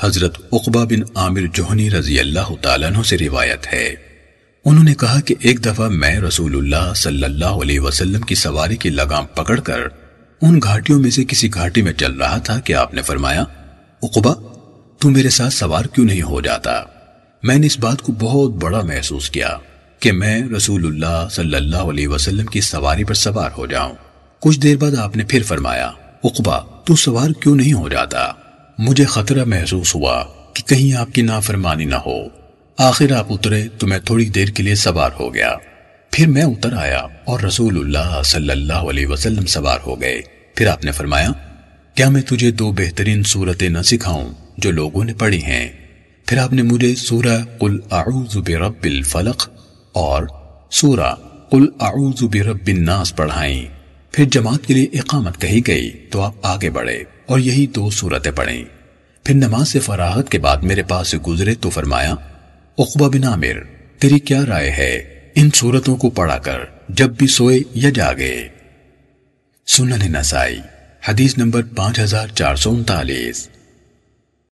حضرت عقبہ بن عامر جوہنی رضی اللہ تعالیٰ عنہ سے روایت ہے۔ انہوں نے کہا کہ ایک دفعہ میں رسول اللہ صلی اللہ علیہ وسلم کی سواری کی لگام پکڑ کر ان گھاٹیوں میں سے کسی گھاٹی میں چل رہا تھا کہ آپ نے فرمایا، عقبہ، تو میرے ساتھ سوار کیوں نہیں ہو جاتا؟ میں نے اس بات کو بہت بڑا محسوس کیا کہ میں رسول اللہ صلی اللہ علیہ وسلم کی سواری پر سوار ہو جاؤں۔ کچھ دیر بعد آپ نے پھر فرمایا، عقبہ، تو سوار کیوں نہیں ہو جاتا؟ مجھے خطرہ محسوس ہوا کہ کہیں آپ کی نافرمانی نہ ہو۔ آخر آپ اترے تو میں تھوڑی دیر کے لیے سوار ہو گیا۔ پھر میں اتر آیا اور رسول اللہ صلی اللہ علیہ وسلم سوار ہو گئے۔ پھر آپ نے فرمایا، کیا میں تجھے دو بہترین صورتیں نہ سکھاؤں جو لوگوں نے پڑھی ہیں؟ پھر آپ نے مجھے سورہ قل اعوذ برب الفلق اور سورہ قل اعوذ برب الناس پڑھائیں۔ پھر جماعت کے لیے اقامت کہی گئی تو آپ آگے بڑھے اور یہی دو صورتیں پڑھیں۔ پھر نماز سے فراغت کے بعد میرے پاس سے گزرے تو فرمایا، اقبا بن عامر، تیری کیا رائے ہے؟ ان صورتوں کو پڑھا کر جب بھی سوئے یا جاگے۔ سنن نسائی، حدیث نمبر پانچ ہزار چار سو انتالیس۔